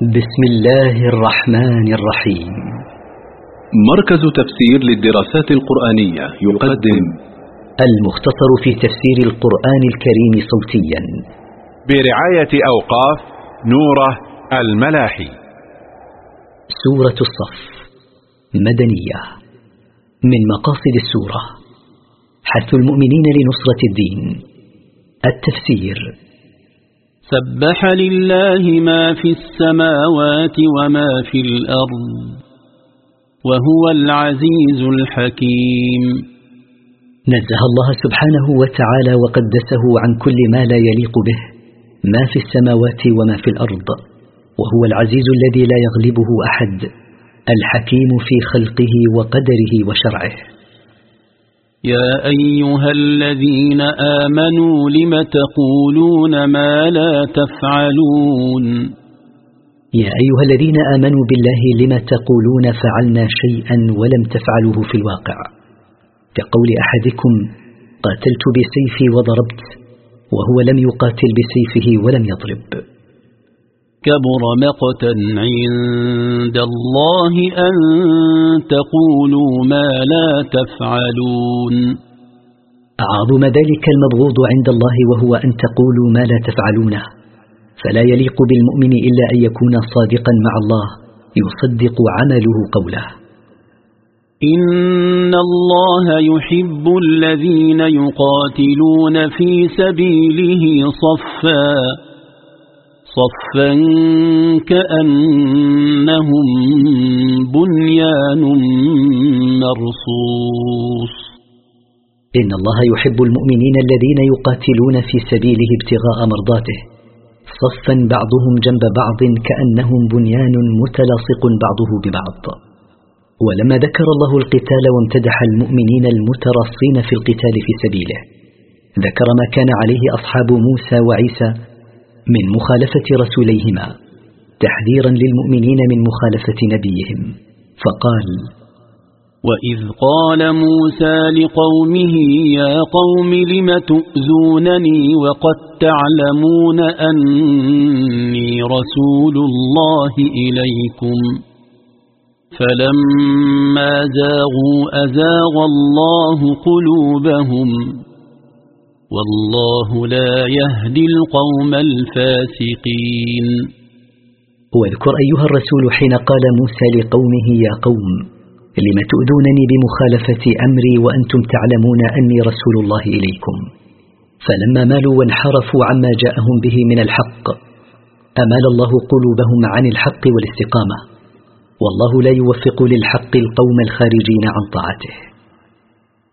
بسم الله الرحمن الرحيم. مركز تفسير للدراسات القرآنية يقدم المختصر في تفسير القرآن الكريم صوتيا. برعاية أوقاف نورة الملاحي. سورة الصف مدنية. من مقاصد السورة حث المؤمنين لنصرة الدين. التفسير سبح لله ما في السماوات وما في الأرض وهو العزيز الحكيم. نزه الله سبحانه وتعالى وقدسه عن كل ما لا يليق به ما في السماوات وما في الأرض وهو العزيز الذي لا يغلبه أحد الحكيم في خلقه وقدره وشرعه. يا أيها الذين آمنوا لم تقولون ما لا تفعلون؟ يا أيها الذين آمنوا بالله لم تقولون فعلنا شيئا ولم تفعلوه في الواقع؟ كقول أحدكم قاتلت بسيفي وضربت وهو لم يقاتل بسيفه ولم يضرب. كبر مقتا عند الله أن تقولوا ما لا تفعلون. أعظم ذلك المبغوض عند الله وهو أن تقولوا ما لا تفعلونه فلا يليق بالمؤمن إلا أن يكون صادقا مع الله يصدق عمله قوله. إن الله يحب الذين يقاتلون في سبيله صفاً. صفا كأنهم بنيان مرصوص. إن الله يحب المؤمنين الذين يقاتلون في سبيله ابتغاء مرضاته. صفا بعضهم جنب بعض كأنهم بنيان متلاصق بعضه ببعض. ولما ذكر الله القتال وامتدح المؤمنين المترصين في القتال في سبيله ذكر ما كان عليه أصحاب موسى وعيسى من مخالفة رسوليهما تحذيرا للمؤمنين من مخالفة نبيهم. فقال وإذ قال موسى لقومه يا قوم لم تؤذونني وقد تعلمون أني رسول الله إليكم فلما زاغوا أزاغ الله قلوبهم والله لا يهدي القوم الفاسقين. واذكر أيها الرسول حين قال موسى لقومه يا قوم لم تؤذونني بمخالفة أمري وأنتم تعلمون أني رسول الله إليكم؟ فلما مالوا وانحرفوا عما جاءهم به من الحق أمال الله قلوبهم عن الحق والاستقامة والله لا يوفق للحق القوم الخارجين عن طاعته.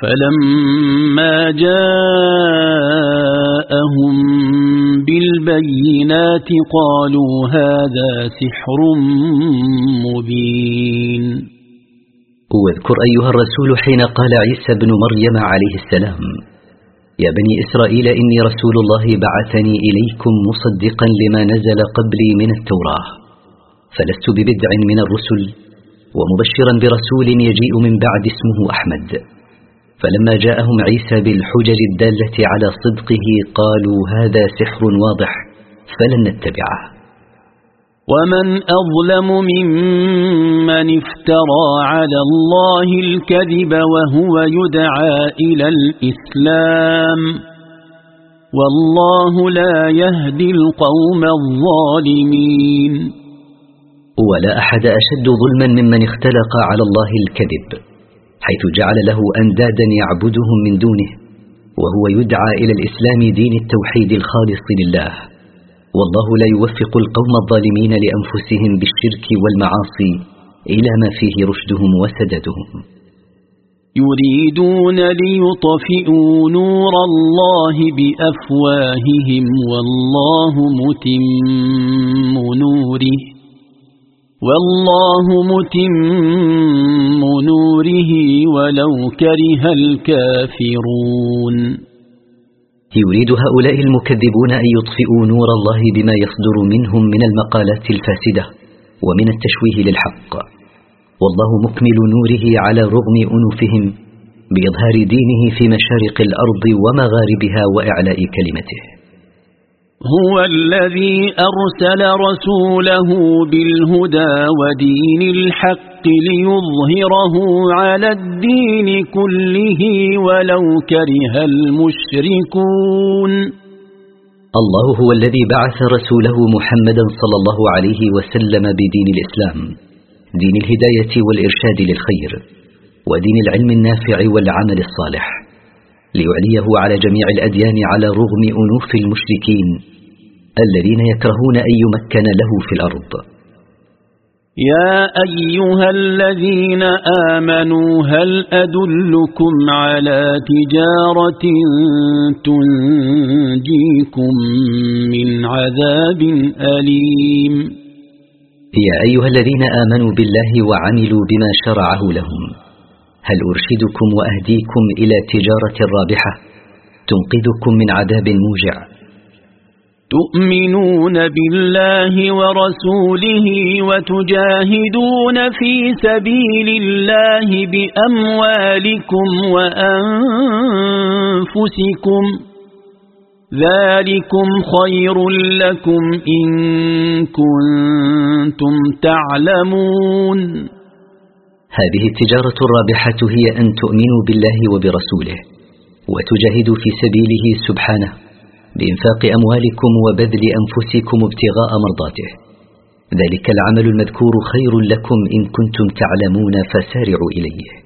فلما جاءهم بالبينات قالوا هذا سحر مبين. واذكر أيها الرسول حين قال عيسى بن مريم عليه السلام يا بني إسرائيل إني رسول الله بعثني إليكم مصدقا لما نزل قبلي من التوراة فلست ببدع من الرسل ومبشرا برسول يجيء من بعد اسمه أحمد. فلما جاءهم عيسى بالحجج الدالة على صدقه قالوا هذا سحر واضح فلن نتبعه. ومن أظلم ممن افترى على الله الكذب وهو يدعى إلى الإسلام. والله لا يهدي القوم الظالمين. ولا أحد أشد ظلما ممن اختلق على الله الكذب. حيث جعل له أندادا يعبدهم من دونه وهو يدعى إلى الإسلام دين التوحيد الخالص لله. والله لا يوفق القوم الظالمين لأنفسهم بالشرك والمعاصي إلى ما فيه رشدهم وسددهم. يريدون ليطفئوا نور الله بأفواههم والله متم نوره. والله متم نوره ولو كره الكافرون. يريد هؤلاء المكذبون أن يطفئوا نور الله بما يصدر منهم من المقالات الفاسدة ومن التشويه للحق. والله مكمل نوره على رغم أنوفهم بإظهار دينه في مشارق الأرض ومغاربها وإعلاء كلمته. هو الذي أرسل رسوله بالهدى ودين الحق ليظهره على الدين كله ولو كره المشركون. الله هو الذي بعث رسوله محمدا صلى الله عليه وسلم بدين الإسلام دين الهداية والإرشاد للخير ودين العلم النافع والعمل الصالح. ليعليه على جميع الأديان على رغم أنوف المشركين الذين يكرهون أن يمكن له في الأرض. يا أيها الذين آمنوا هل أدلكم على تجارة تنجيكم من عذاب أليم؟ يا أيها الذين آمنوا بالله وعملوا بما شرعه لهم. هل أرشدكم وأهديكم إلى تجارة رابحة تنقذكم من عذاب موجع؟ تؤمنون بالله ورسوله وتجاهدون في سبيل الله بأموالكم وأنفسكم ذلكم خير لكم إن كنتم تعلمون هذه التجارة الرابحة هي أن تؤمنوا بالله وبرسوله وتجاهدوا في سبيله سبحانه بإنفاق أموالكم وبذل أنفسكم ابتغاء مرضاته. ذلك العمل المذكور خير لكم إن كنتم تعلمون فسارعوا إليه.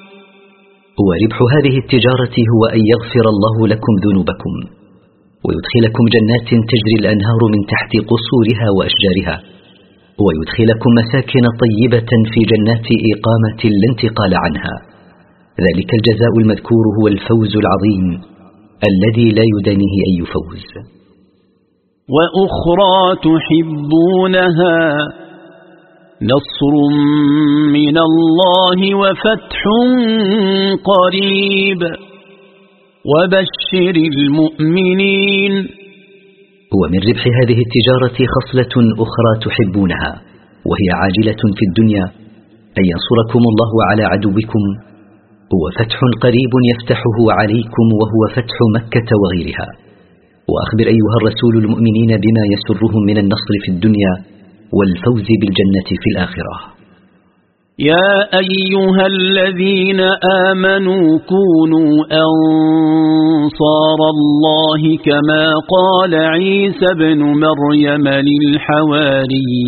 وربح هذه التجارة هو أن يغفر الله لكم ذنوبكم ويدخلكم جنات تجري الأنهار من تحت قصورها وأشجارها ويدخلكم مساكن طيبة في جنات إقامة لا انتقال عنها. ذلك الجزاء المذكور هو الفوز العظيم الذي لا يدانيه أي فوز. وأخرى تحبونها نصر من الله وفتح قريب. وبشر المؤمنين. ومن ربح هذه التجارة خصلة أخرى تحبونها وهي عاجلة في الدنيا أن ينصركم الله على عدوكم. هو فتح قريب يفتحه عليكم وهو فتح مكة وغيرها. وأخبر أيها الرسول المؤمنين بما يسرهم من النصر في الدنيا والفوز بالجنة في الآخرة. يا أيها الذين آمنوا كونوا أنصار الله كما قال عيسى بن مريم للحواريين.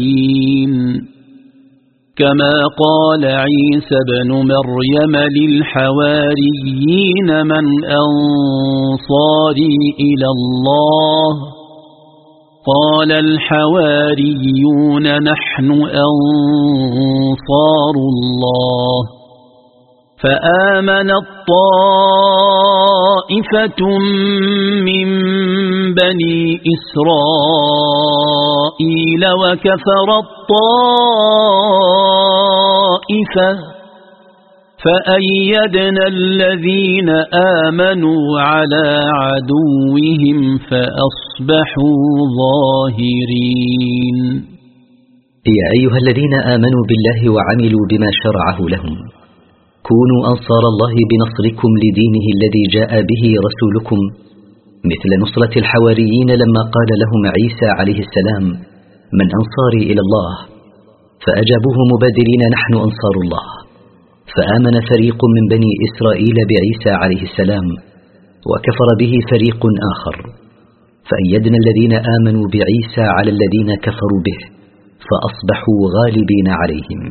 كما قال عيسى بن مريم للحواريين من أنصاري إلى الله قال الحواريون نحن أنصار الله. فآمن الطائفة من بني إسرائيل وكفر الطائفة فأيدنا الذين آمنوا على عدوهم فأصبحوا ظاهرين. يا أيها الذين آمنوا بالله وعملوا بما شرعه لهم كونوا أنصار الله بنصركم لدينه الذي جاء به رسولكم مثل نصرة الحواريين لما قال لهم عيسى عليه السلام من أنصاري إلى الله فأجابوه مبادرين نحن أنصار الله. فآمن فريق من بني إسرائيل بعيسى عليه السلام وكفر به فريق آخر. فأيدنا الذين آمنوا بعيسى على الذين كفروا به فأصبحوا غالبين عليهم.